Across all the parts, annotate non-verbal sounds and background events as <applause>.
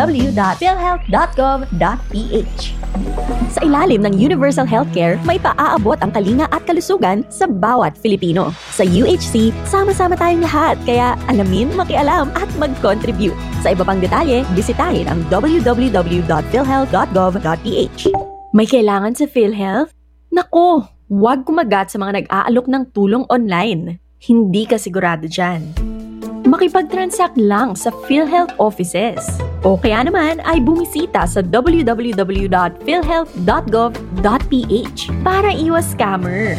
www.philhealth.gov.ph. Sa ilalim ng Universal Healthcare, may paaabot ang kalinga at kalusugan sa bawat Filipino. Sa UHC, sama-sama tayong lahat, kaya alamin, makialam at mag-contribute. Sa iba pang detalye, bisitahin ang www.philhealth.gov.ph. May kailangan sa PhilHealth? Nako, huwag kumagat sa mga nag-aalok ng tulong online. Hindi ka sigurado dyan makipag-transact lang sa PhilHealth offices. O kaya naman ay bumisita sa www.philhealth.gov.ph para iwas scammer.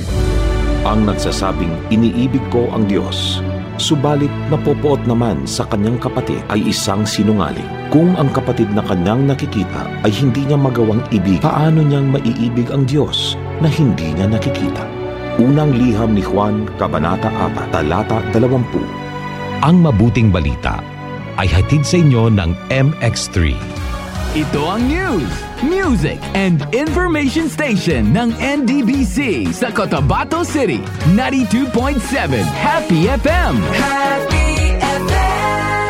Ang nagsasabing iniibig ko ang Diyos, subalit napopoot naman sa kanyang kapatid ay isang sinungaling. Kung ang kapatid na kanyang nakikita ay hindi niya magawang ibig, paano niyang maiibig ang Diyos na hindi niya nakikita? Unang liham ni Juan, Kabanata 4, Talata 20 ang mabuting balita ay hatid sa inyo ng MX3. Ito ang news, music, and information station ng NDBC sa Cotabato City. 92.7 Happy FM. Happy FM.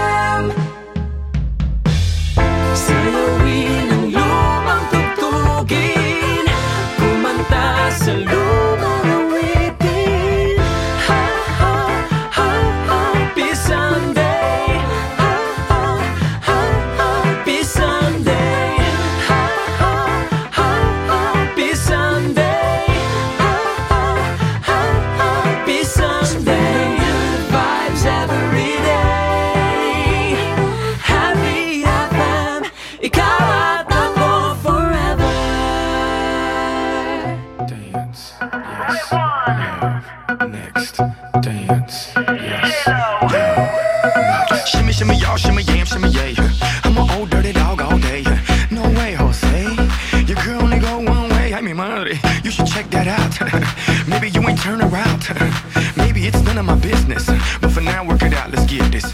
Check that out. <laughs> Maybe you ain't turn around. <laughs> Maybe it's none of my business. But for now, work it out. Let's get this,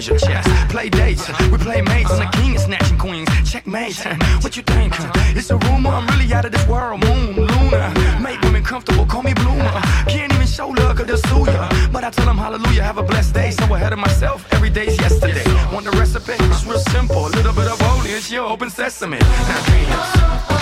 treasure chest. Play dates, we play mates, and the king is snatching queens. Checkmate, what you think? It's a rumor, I'm really out of this world. Moon, Luna, make women comfortable, call me Bloomer. Can't even show love, cause they'll sue ya. But I tell them hallelujah, have a blessed day. So ahead of myself, every day's yesterday. Want the recipe? It's real simple. A little bit of holy, it's your open sesame. Now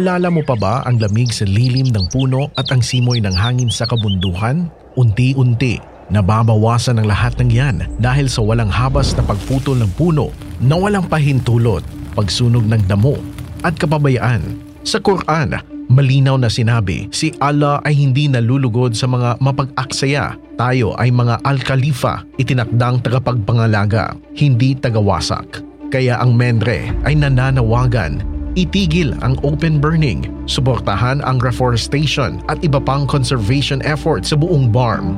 Naalala mo pa ba ang lamig sa lilim ng puno at ang simoy ng hangin sa kabunduhan? Unti-unti, nababawasan ang lahat ng yan dahil sa walang habas na pagputol ng puno na walang pahintulot, pagsunog ng damo at kapabayaan. Sa Quran, malinaw na sinabi, si Allah ay hindi nalulugod sa mga mapag-aksaya. Tayo ay mga al-khalifa, itinakdang tagapagpangalaga, hindi tagawasak. Kaya ang Mendre ay nananawagan Itigil ang open burning, suportahan ang reforestation at iba pang conservation efforts sa buong BARM.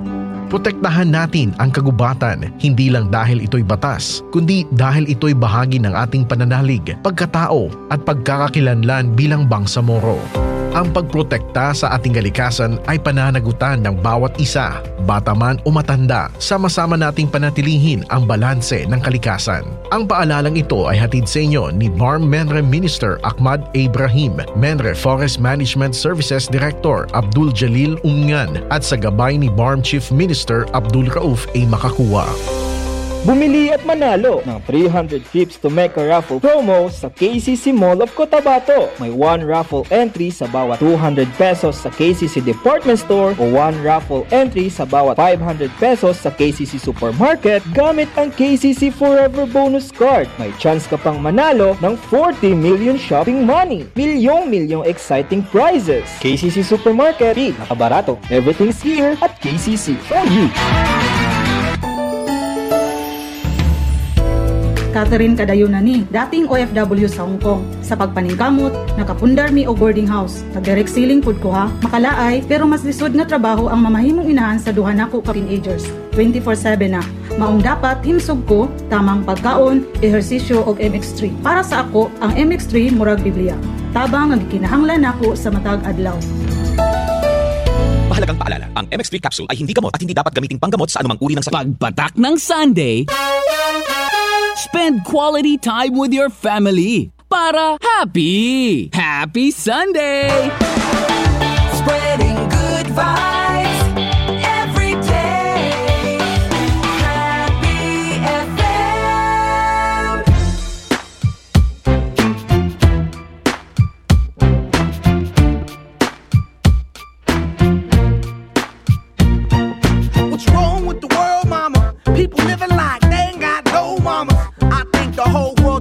Protektahan natin ang kagubatan hindi lang dahil ito'y batas, kundi dahil ito'y bahagi ng ating pananalig, pagkatao at pagkakakilanlan bilang bangsamoro. Ang pagprotekta sa ating kalikasan ay pananagutan ng bawat isa, bata man o matanda. Sama-sama nating panatilihin ang balanse ng kalikasan. Ang paalalang ito ay hatid sa inyo ni BARM Menre Minister Ahmad Ibrahim, Menre Forest Management Services Director Abdul Jalil Ungan at sa gabay ni BARM Chief Minister Abdul Rauf A. Makakuwa. Bumili at manalo ng 300 trips to Mecca raffle promo sa KCC Mall of Cotabato. May 1 raffle entry sa bawat 200 pesos sa KCC Department Store o 1 raffle entry sa bawat 500 pesos sa KCC Supermarket gamit ang KCC Forever Bonus Card. May chance ka pang manalo ng 40 million shopping money. Milyong-milyong exciting prizes. KCC Supermarket, nakabarato. Everything's here at KCC for you. Catherine Kadayunani, dating OFW sa Hong Kong. Sa pagpaningkamot, nakapundar mi og boarding house. Nag-direct ceiling pud ko ha, makalaay, pero mas lisod nga trabaho ang mamahimong inahan sa duha nako ka teenagers. 24/7 na. Maong dapat himsog ko tamang pagkaon, ehersisyo og MX3. Para sa ako, ang MX3 murag Biblia. Tabang ang kinahanglan nako sa matag adlaw. Mahalagang paalala, ang MX3 capsule ay hindi gamot at hindi dapat gamiting panggamot sa anumang uri ng sakit. Pagpatak ng Sunday, spend quality time with your family para happy, happy Sunday! Spreading good vibes every day. Happy FM. What's wrong with the world, mama? People living like the whole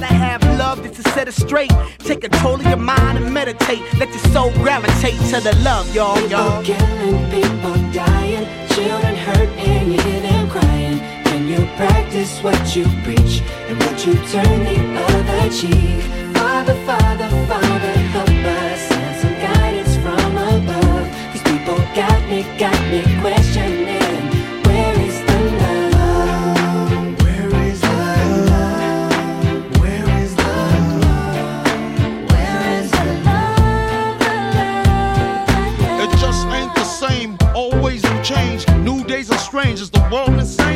gotta have love just to set it straight. Take control of your mind and meditate. Let your soul gravitate to the love, y'all, y'all. People Killing people dying, children hurt, and you hear them crying. Can you practice what you preach and what you turn the other cheek? Father, Father, Father, Is the world insane?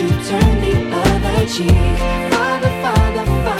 you turn the other cheek. Father, Father, Father,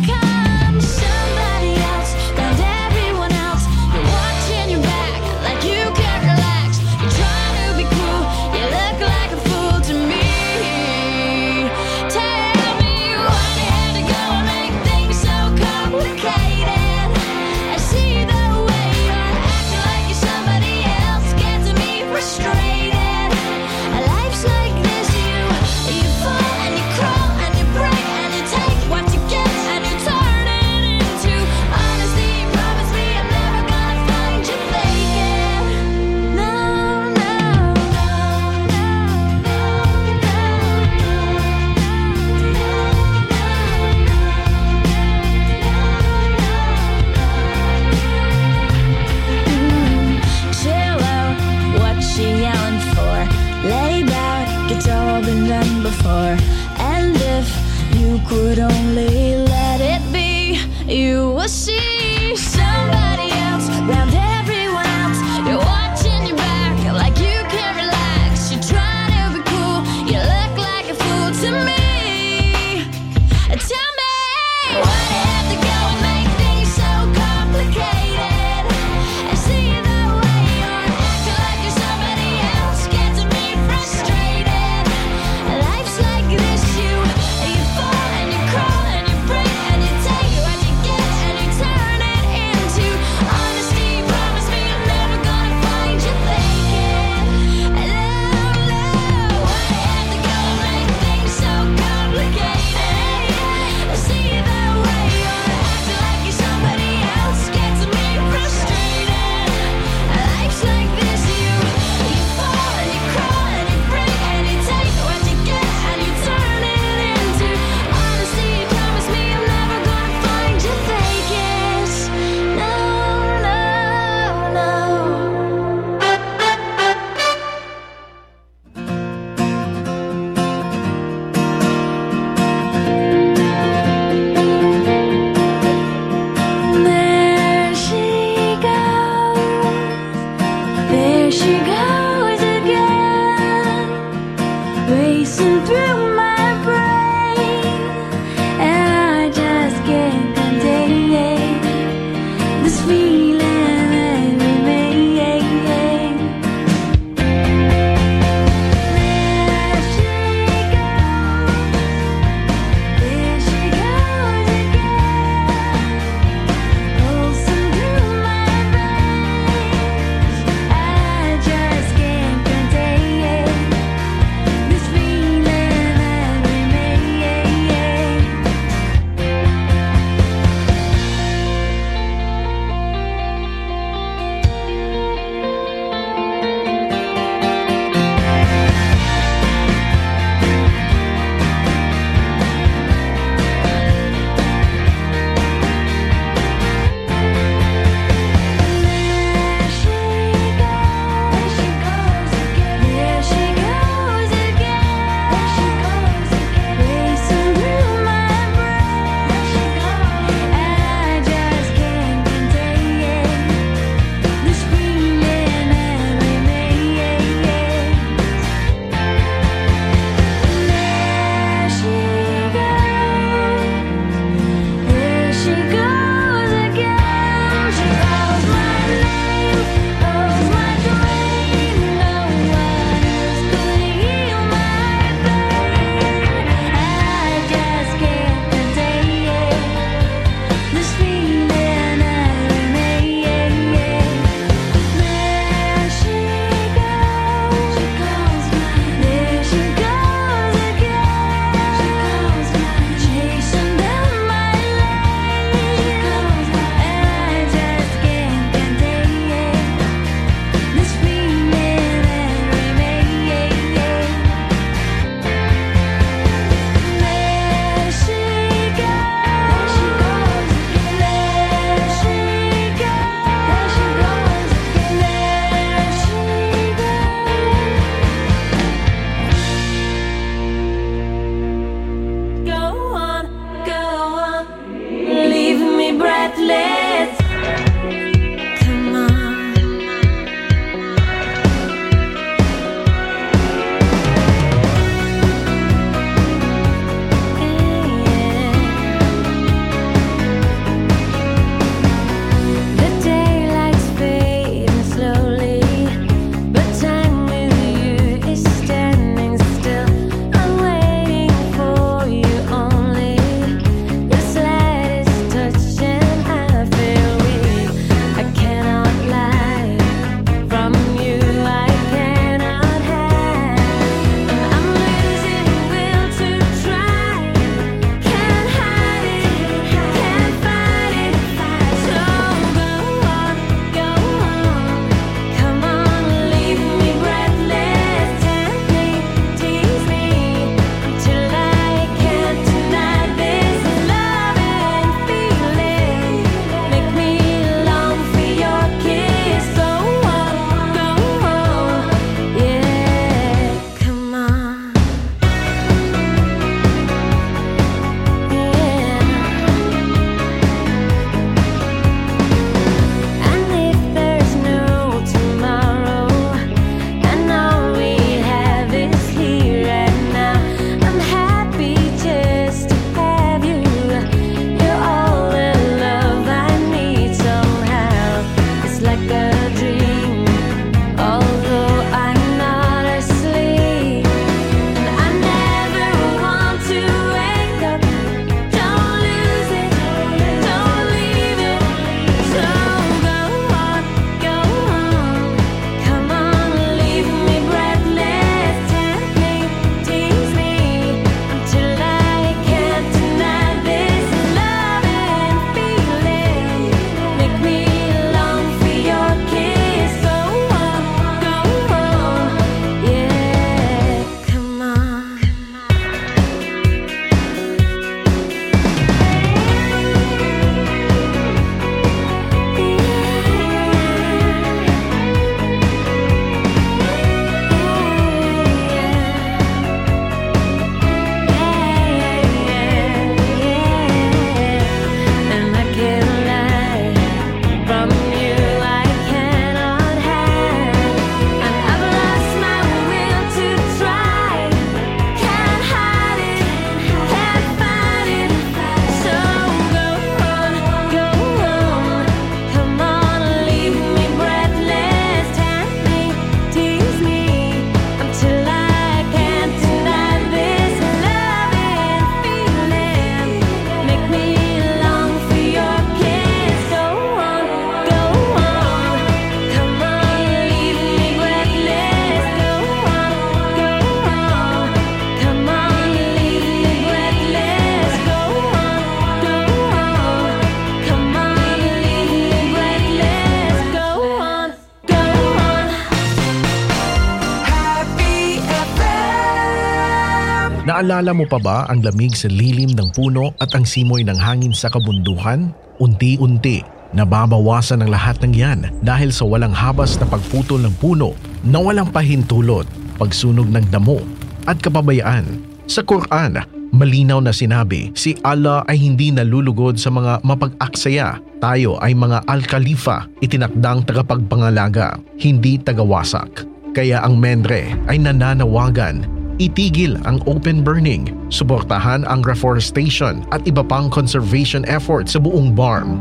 Naalala mo pa ba ang lamig sa lilim ng puno at ang simoy ng hangin sa kabundukan? Unti-unti, nababawasan ang lahat ng yan dahil sa walang habas na pagputol ng puno na walang pahintulot, pagsunog ng damo at kapabayaan. Sa Quran, malinaw na sinabi, si Allah ay hindi nalulugod sa mga mapag-aksaya. Tayo ay mga al-khalifa, itinakdang tagapagpangalaga, hindi tagawasak. Kaya ang Mendre ay nananawagan itigil ang open burning, suportahan ang reforestation at iba pang conservation efforts sa buong BARM.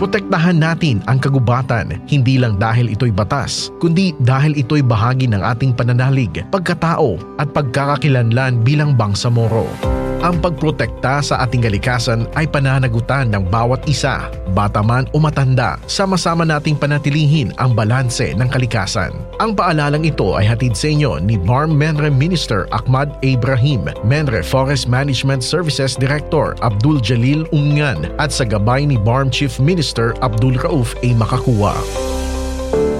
Protektahan natin ang kagubatan hindi lang dahil ito'y batas, kundi dahil ito'y bahagi ng ating pananalig, pagkatao at pagkakakilanlan bilang bangsamoro. Ang pagprotekta sa ating kalikasan ay pananagutan ng bawat isa, bata man o matanda, sama-sama nating panatilihin ang balanse ng kalikasan. Ang paalalang ito ay hatid sa inyo ni BARM Menre Minister Ahmad Ibrahim, Menre Forest Management Services Director Abdul Jalil Ungan at sa gabay ni BARM Chief Minister Abdul Rauf A. Makakuwa.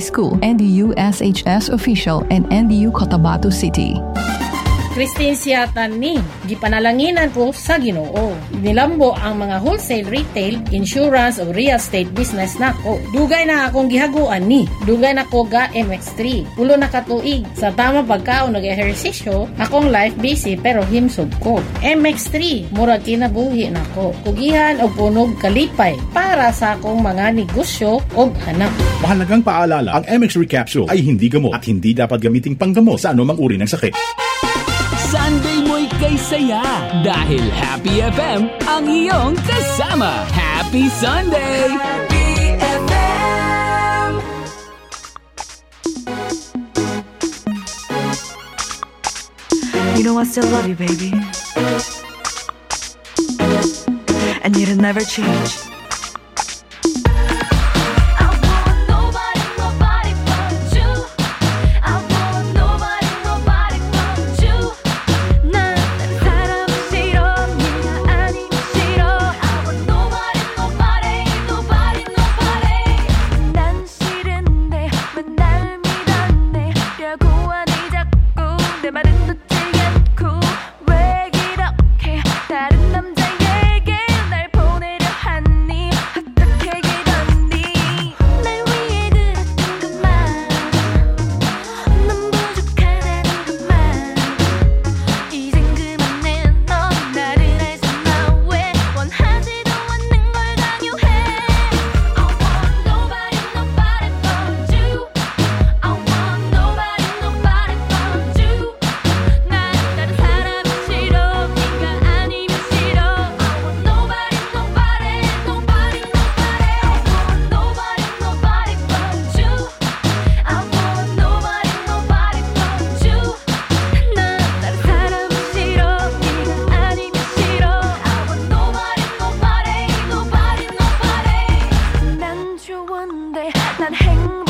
School, NDU SHS official, and NDU Cotabato City. Christine Siatan ni, gipanalanginan ko sa Ginoo. Nilambo ang mga wholesale retail, insurance o real estate business nako. Dugay na akong gihaguan ni. Dugay na ko ga MX3. Ulo na katuig. Sa tama pagkaon nag-ehersisyo, akong life busy pero himsog ko. MX3, murag kinabuhi nako. Kugihan o punog kalipay para sa akong mga negosyo o hanap. Mahalagang paalala, ang MX Recapsule ay hindi gamot at hindi dapat gamiting panggamot sa anumang uri ng sakit. Sunday mo'y kay saya dahil Happy FM ang iyong kasama. Happy Sunday! You know I still love you, baby. And you'd never change. hang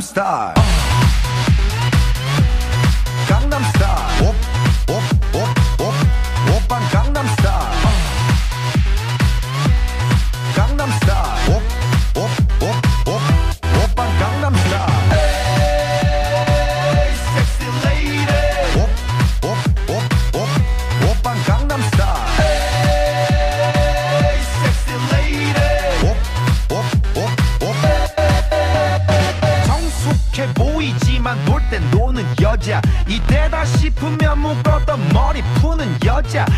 Star.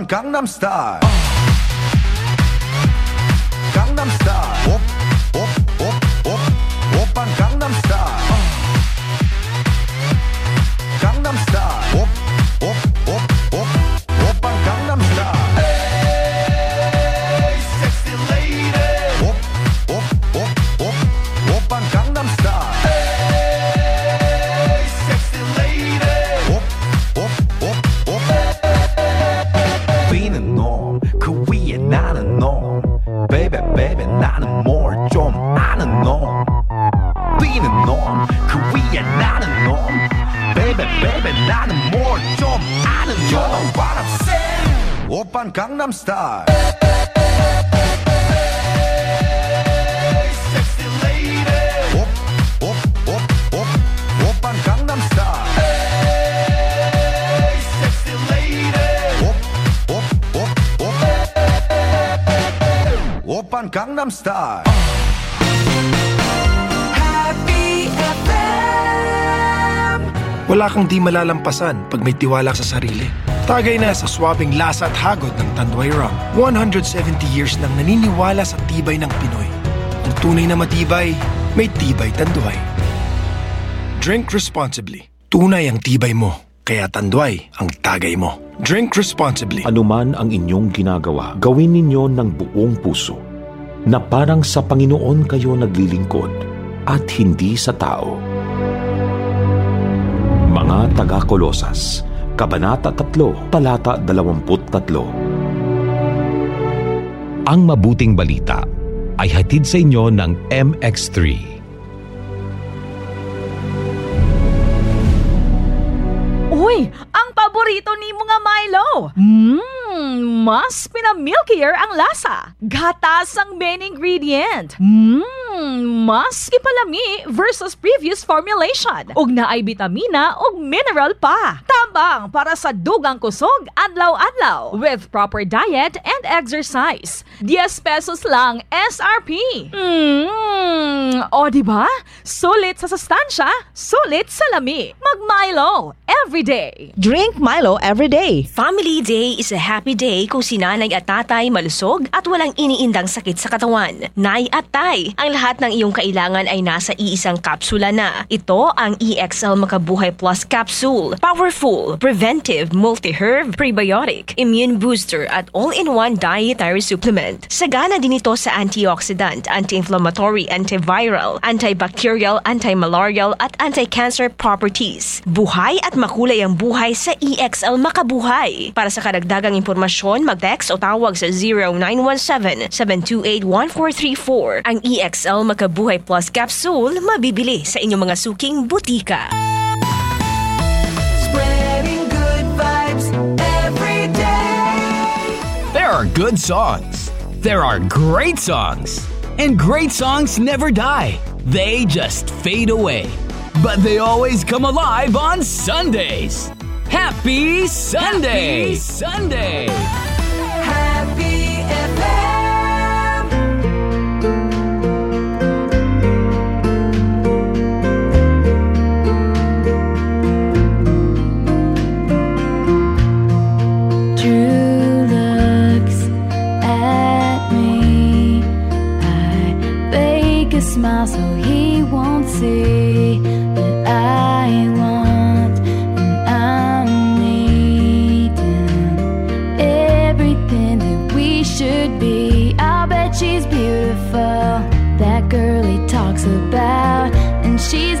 Gangnam Style. Gangnam Style. Open Gangnam Style. Wala kang di malalampasan pag may tiwala sa sarili. Tagay na sa swabing lasa at hagod ng Tanduay Rum. 170 years nang naniniwala sa tibay ng Pinoy. Ang tunay na matibay, may tibay Tanduay. Drink responsibly. Tunay ang tibay mo, kaya Tanduay ang tagay mo. Drink responsibly. Anuman ang inyong ginagawa, gawin ninyo ng buong puso na parang sa Panginoon kayo naglilingkod at hindi sa tao. Mga taga-Kolosas, Kabanata 3, Talata 23. Ang mabuting balita ay hatid sa inyo ng MX3. Uy, ang paborito ni mga Milo. Mmm, mas pinamilkier ang lasa. Gatas ang main ingredient. Mmm, mas ipalami versus previous formulation. Ug naay bitamina ug mineral pa. Tambang para sa dugang kusog adlaw-adlaw with proper diet and exercise. 10 pesos lang SRP. Mmm, o di ba? Sulit sa sustansya, sulit sa lami. Mag Milo every day. Drink Milo every day. Family Day is a happy happy day kung si nanay at tatay malusog at walang iniindang sakit sa katawan. Nay at tay, ang lahat ng iyong kailangan ay nasa iisang kapsula na. Ito ang EXL Makabuhay Plus Capsule. Powerful, preventive, multi-herb, prebiotic, immune booster at all-in-one dietary supplement. Sagana din ito sa antioxidant, anti-inflammatory, antiviral, antibacterial, antimalarial at anti-cancer properties. Buhay at makulay ang buhay sa EXL Makabuhay. Para sa karagdagang impormasyon, mag-text o tawag sa 0917-728-1434. Ang EXL Makabuhay Plus Capsule mabibili sa inyong mga suking butika. Spreading good vibes every day. There are good songs. There are great songs. And great songs never die. They just fade away. But they always come alive on Sundays. Happy Sunday! Happy Sunday! Smile so he won't see that I want and I'm needing everything that we should be. I'll bet she's beautiful. That girl he talks about, and she's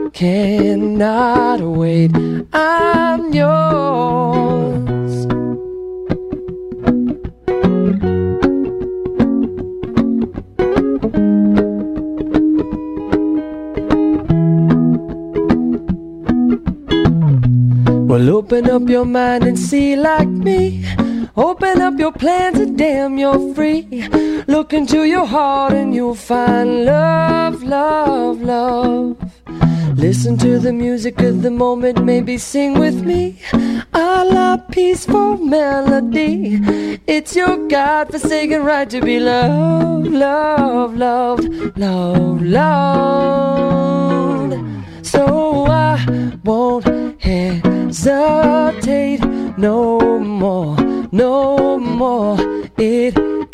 cannot wait. I'm yours. Well, open up your mind and see like me. Open up your plans and damn, you're free. Look into your heart and you'll find love, love, love. Listen to the music of the moment, maybe sing with me. A la peaceful melody. It's your God forsaken right to be loved, loved, loved, loved, loved. So I won't hesitate no more, no more. It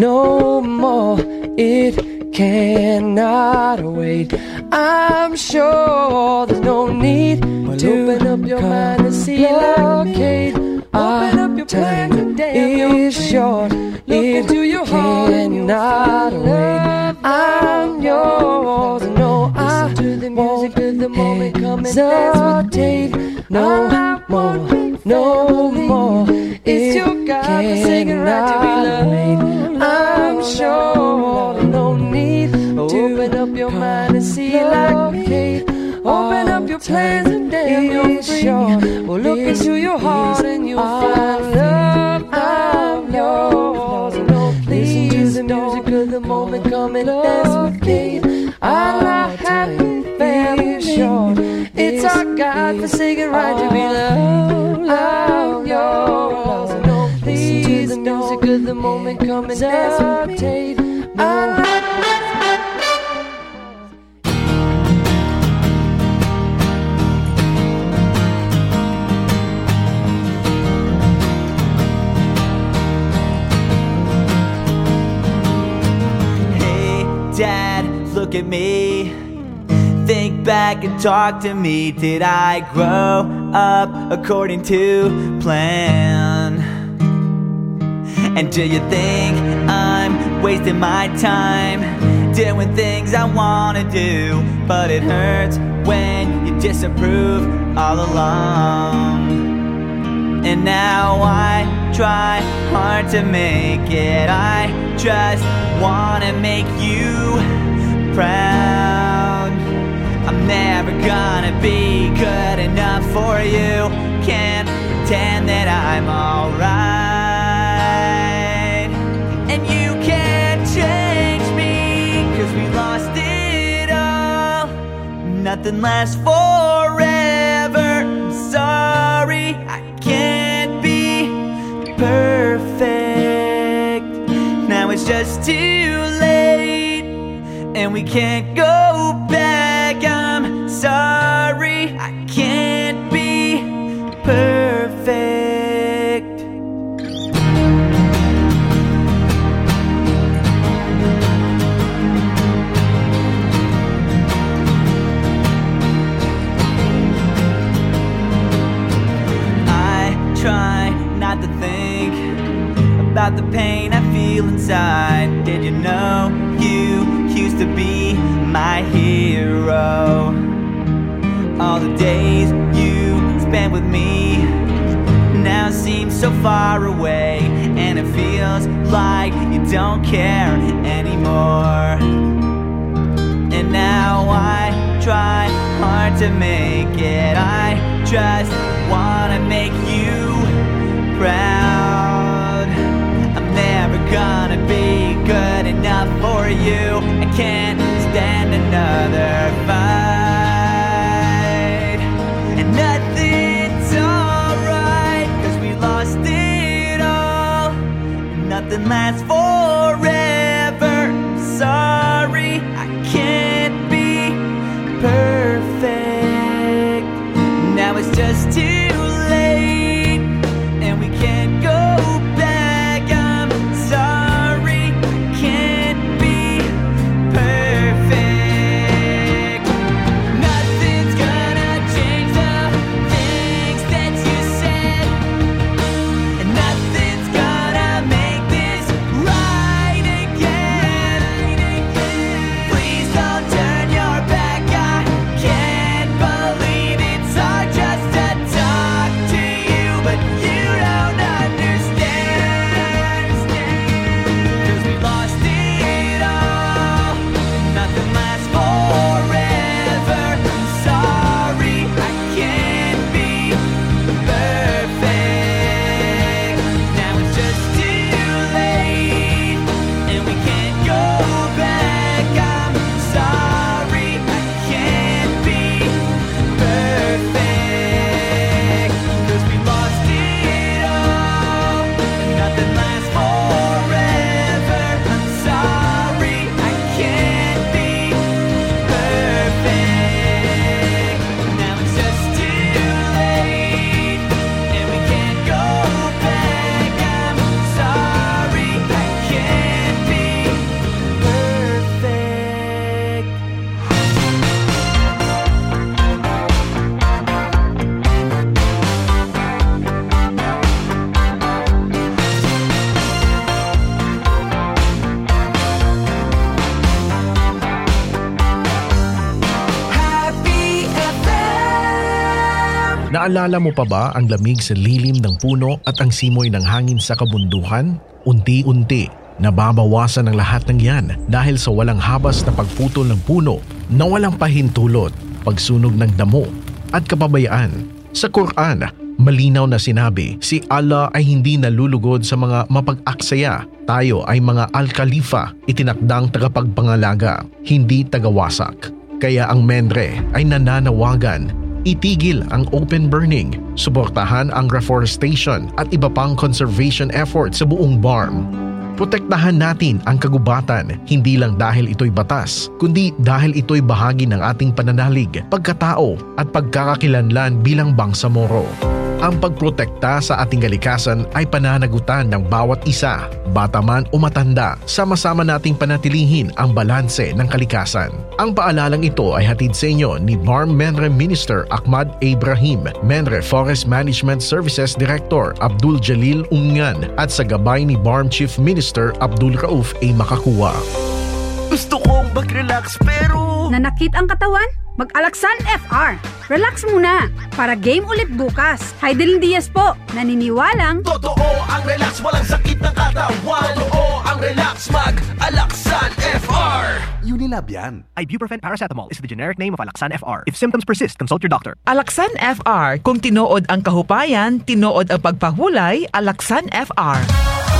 no more. It cannot wait. I'm sure there's no need to open up your mind and see blockade. Open up your time is short. It into your heart cannot wait. I'm yours. No, I won't the moment come and hesitate. No more, no more. It's your God-forsaken right to be loved. I'm sure no need to open up your mind and see like me. Open up your plans and damn you're free. Well, look into your heart and you'll find love. I'm yours. No, please the music of the moment. Come and dance with me. I like happy family short. It's our God-forsaken right to be loved. I'm yours. No, please to the music of the moment. Come and dance with me. I look at me. Think back and talk to me. Did I grow up according to plan? And do you think I'm wasting my time doing things I wanna do? But it hurts when you disapprove all along. And now I try hard to make it. I just wanna make you proud. I'm never gonna be good enough for you. Can't pretend that I'm alright. And you can't change me, cause we lost it all. Nothing lasts forever. I'm sorry, I can't be perfect. Now it's just too and we can't go back. I'm sorry, I can't be perfect. I try not to think about the pain I feel inside. Did you know? To be my hero? All the days you spent with me now seem so far away, and it feels like you don't care anymore. And now I try hard to make it. I just wanna make you proud. I'm never gonna be good enough for you. I can't stand another fight. And nothing's alright, cause we lost it all. Nothing lasts forever. Naalala mo pa ba ang lamig sa lilim ng puno at ang simoy ng hangin sa kabundukan? Unti-unti, nababawasan ang lahat ng yan dahil sa walang habas na pagputol ng puno na walang pahintulot, pagsunog ng damo at kapabayaan. Sa Quran, malinaw na sinabi, si Allah ay hindi nalulugod sa mga mapag-aksaya. Tayo ay mga al-khalifa, itinakdang tagapagpangalaga, hindi tagawasak. Kaya ang Mendre ay nananawagan Itigil ang open burning, suportahan ang reforestation at iba pang conservation efforts sa buong BARM. Protektahan natin ang kagubatan hindi lang dahil ito'y batas, kundi dahil ito'y bahagi ng ating pananalig, pagkatao at pagkakakilanlan bilang Bangsamoro. Ang pagprotekta sa ating kalikasan ay pananagutan ng bawat isa, bata man o matanda. Sama-sama nating panatilihin ang balanse ng kalikasan. Ang paalalang ito ay hatid sa inyo ni BARM Menre Minister Ahmad Ibrahim, Menre Forest Management Services Director Abdul Jalil Ungan at sa gabay ni BARM Chief Minister Abdul Rauf A. Makakuwa. Gusto kong mag-relax pero... Nanakit ang katawan? Mag-Alaksan FR. Relax muna. Para game ulit bukas. Heidelin Diaz po. Naniniwalang... Totoo ang relax, walang sakit ng katawan Totoo ang relax, mag-alaksan FR Unilab yan. Ibuprofen paracetamol is the generic name of Alaxan FR. If symptoms persist, consult your doctor. Alaksan FR. Kung tinuod ang kahupayan, tinuod ang pagpahulay, Alaksan FR.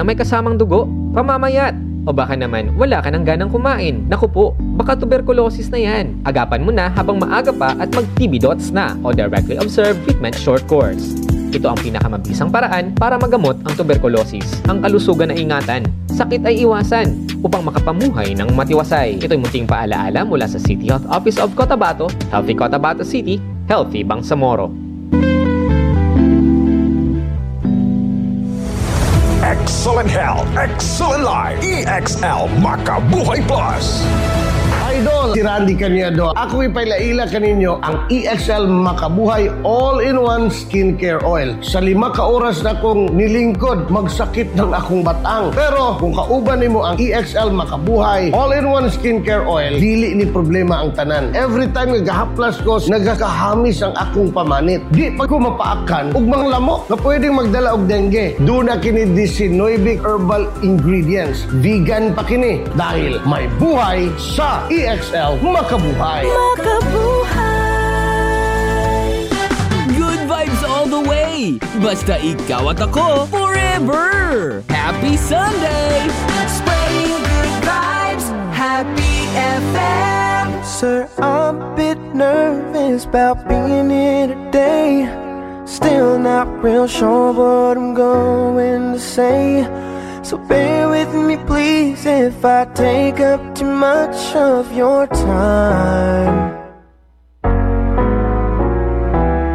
na may kasamang dugo, pamamayat. O baka naman, wala ka ng ganang kumain. Naku po, baka tuberculosis na yan. Agapan mo na habang maaga pa at mag-TB dots na o Directly Observed Treatment Short Course. Ito ang pinakamabisang paraan para magamot ang tuberculosis. Ang kalusugan na ingatan, sakit ay iwasan upang makapamuhay ng matiwasay. Ito'y munting paalaala mula sa City Health Office of Cotabato, Healthy Cotabato City, Healthy Bangsamoro. Excellent health, excellent life. EXL Makabuhay Plus. Idol, si Randy Canedo. Ako ipailaila kaninyo ang EXL Makabuhay All-in-One Skincare Oil. Sa lima ka oras na kong nilingkod, magsakit ng akong batang. Pero kung kauban nimo ang EXL Makabuhay All-in-One Skincare Oil, dili ni problema ang tanan. Every time nagahaplas ko, nagakahamis ang akong pamanit. Di pa ko mapaakan ug mga lamok na pwedeng magdala og dengue. Duna kini Disinoibic Herbal Ingredients. Vegan pa kini dahil may buhay sa EXL Makabuhay. Good vibes all the way! Basta ikaw at ako forever! Happy Sunday! Spreading good vibes, Happy FM. Sir, I'm a bit nervous about being here today. Still not real sure what I'm going to say. So bear with me, please, if I take up too much of your time.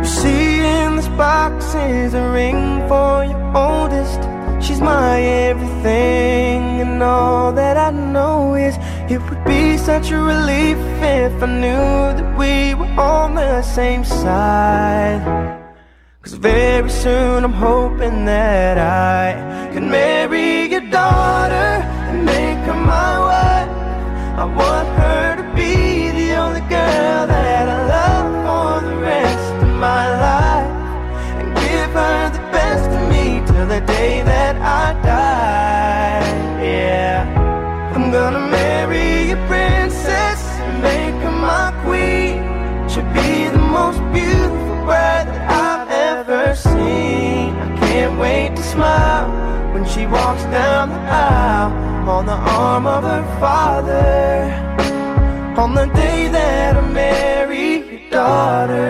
You see, in this box is a ring for your oldest. She's my everything, and all that I know is it would be such a relief if I knew that we were on the same side. Cause very soon I'm hoping that I can marry your daughter and make her my wife. I want smile when she walks down the aisle on the arm of her father on the day that I marry your daughter.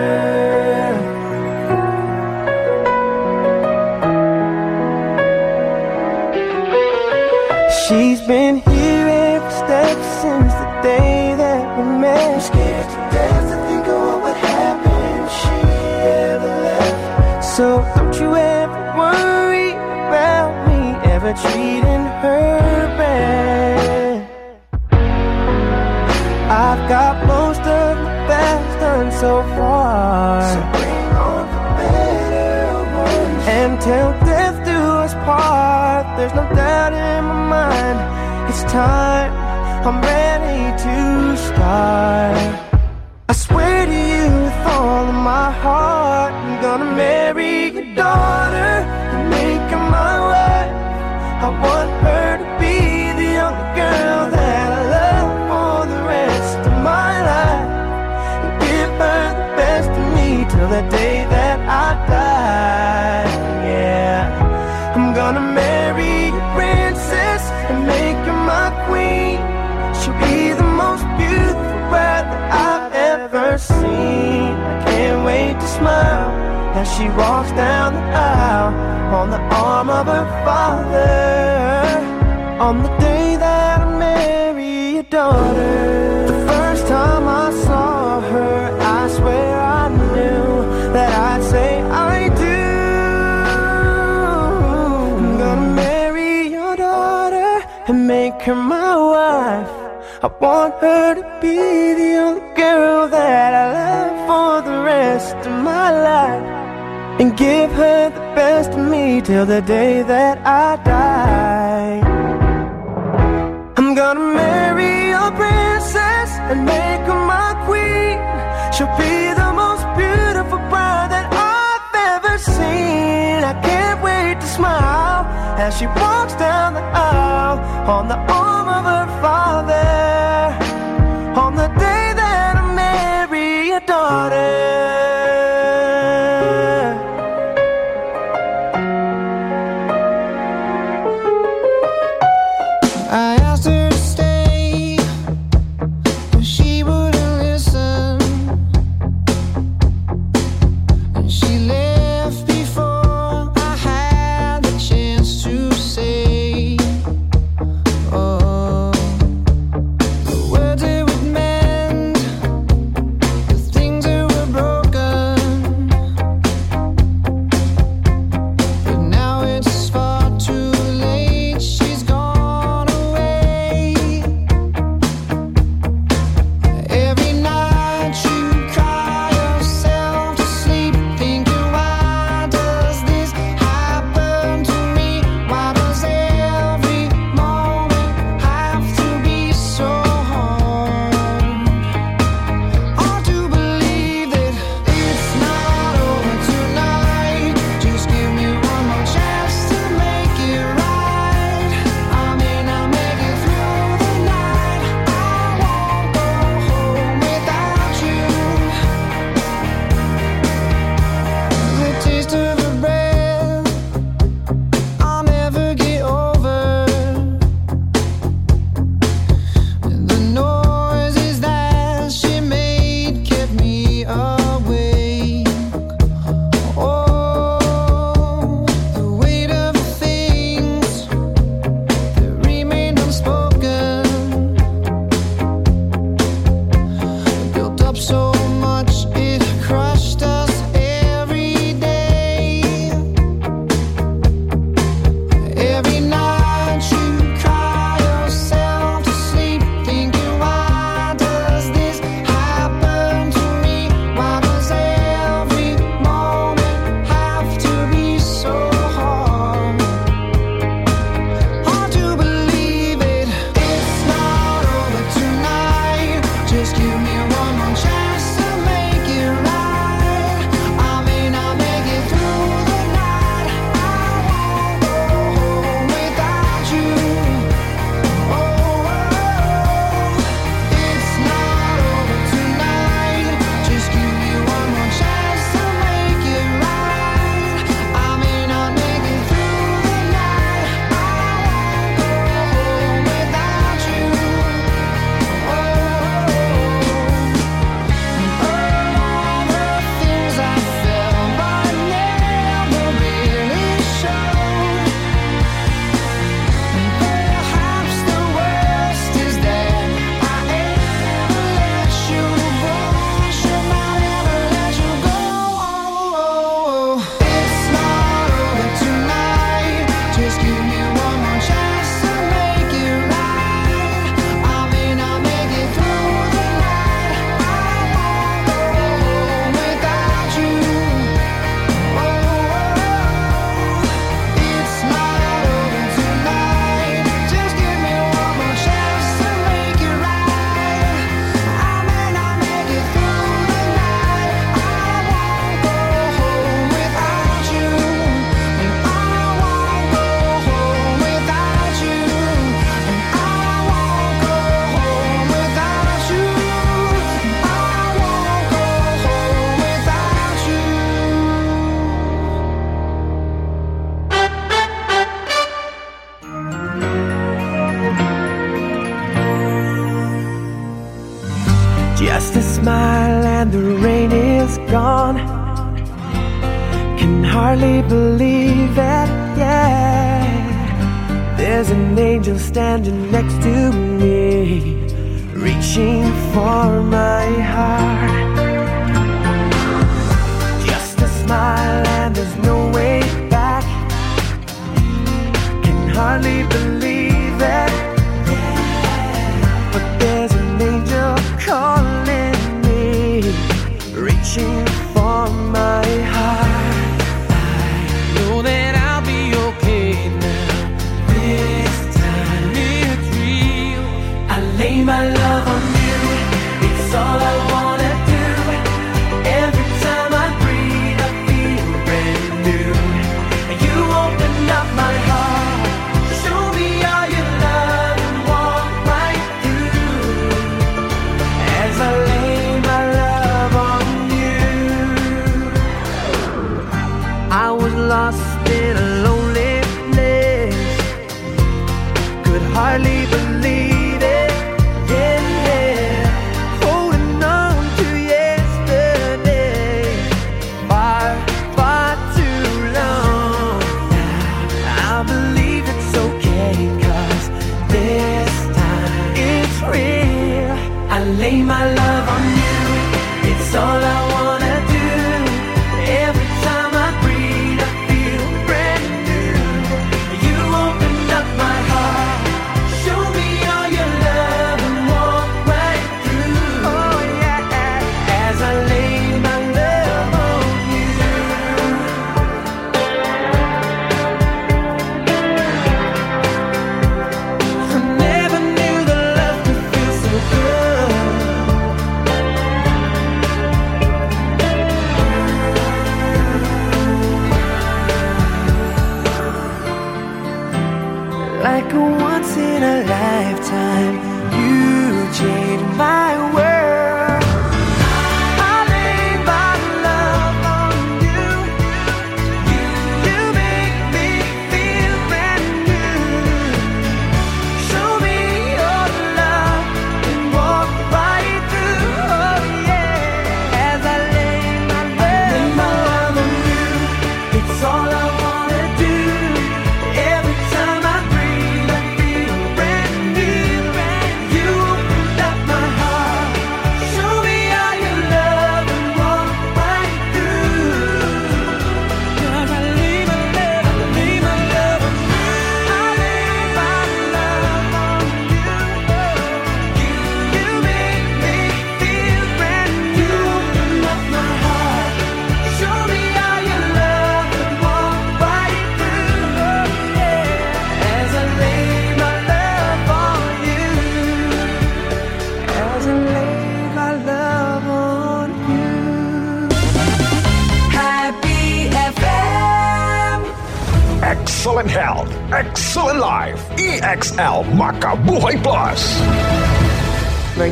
She's been here every step since the day that we met. I'm scared to death to think of what would happen if she ever left. So me ever treating her bad. I've got most of the best done so far. So bring on the better ones. And till death do us part, there's no doubt in my mind. It's time, I'm ready to start. I swear to you with all of my heart, I'm gonna marry your daughter the day that I die. Yeah, I'm gonna marry a princess and make her my queen. She'll be the most beautiful bride that I've ever seen. I can't wait to smile as she walks down the aisle on the arm of her father. On the day that I marry your daughter. I want her to be the only girl that I love for the rest of my life. And give her the best of me till the day that I die. I'm gonna marry a princess and make her my queen. She'll be the most beautiful bride that I've ever seen. I can't wait to smile as she walks down the aisle on the arm of her father. On the day that I marry your daughter.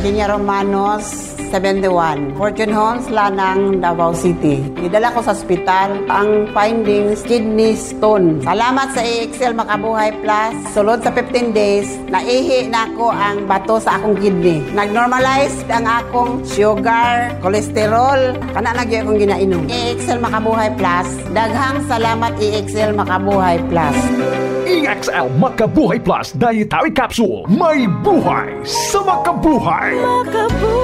Virginia Romanos, 71. Fortune Homes, Lanang, Davao City. Nidala ko sa ospital ang findings kidney stone. Salamat sa AXL Makabuhay Plus. Sulod sa 15 days, naihi na ako ang bato sa akong kidney. Nag-normalize ang akong sugar, cholesterol, kana na akong ginainom. AXL Makabuhay Plus. Daghang salamat AXL Makabuhay Plus. DXL Makabuhay Plus Dietary Capsule. May buhay sa makabuhay! Makabuhay!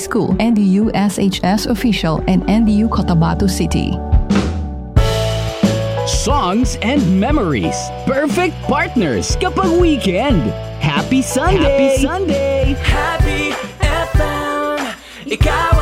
School, NDU SHS Official, and NDU Cotabato City. Songs and memories. Perfect partners kapag weekend. Happy Sunday! Happy Sunday! Happy FM! Ikaw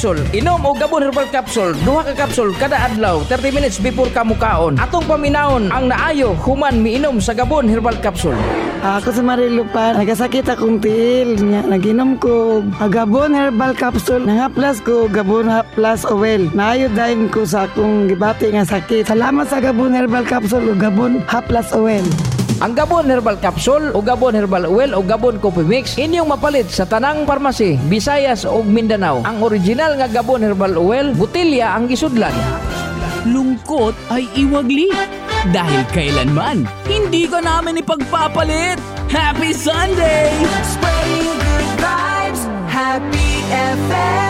capsule. Inom og Gabon Herbal Capsule. Duha ka capsule kada adlaw 30 minutes before ka mukaon. Atong paminawon ang naayo human miinom sa Gabon Herbal Capsule. Ako si Marilu pa, nagkasakit akong tiil niya. Naginom ko Gabon Herbal Capsule. Nangaplas ko Gabon Plus Oil. Naayodahin ko sa akong gibati nga sakit. Salamat sa Gabon Herbal Capsule o Gabon Plus Oil. Ang Gabon Herbal Capsule o Gabon Herbal Oil o Gabon Coffee Mix inyong mapalit sa tanang parmasi, Visayas ug Mindanao. Ang original nga Gabon Herbal Oil, butilya ang gisudlan. Lungkot ay iwagli. Dahil kailanman, hindi ka namin ipagpapalit. Happy Sunday! Spreading good vibes, Happy FM.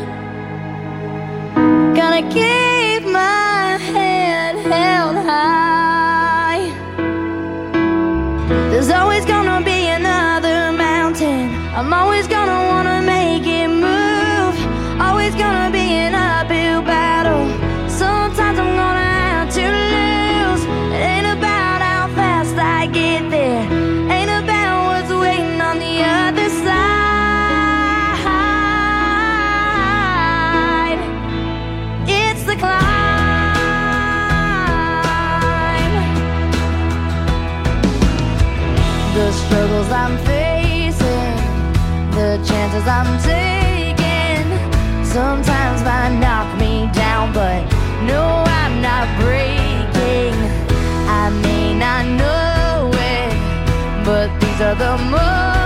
Gotta keep but no, I'm not breaking. I may not know it, but these are the moments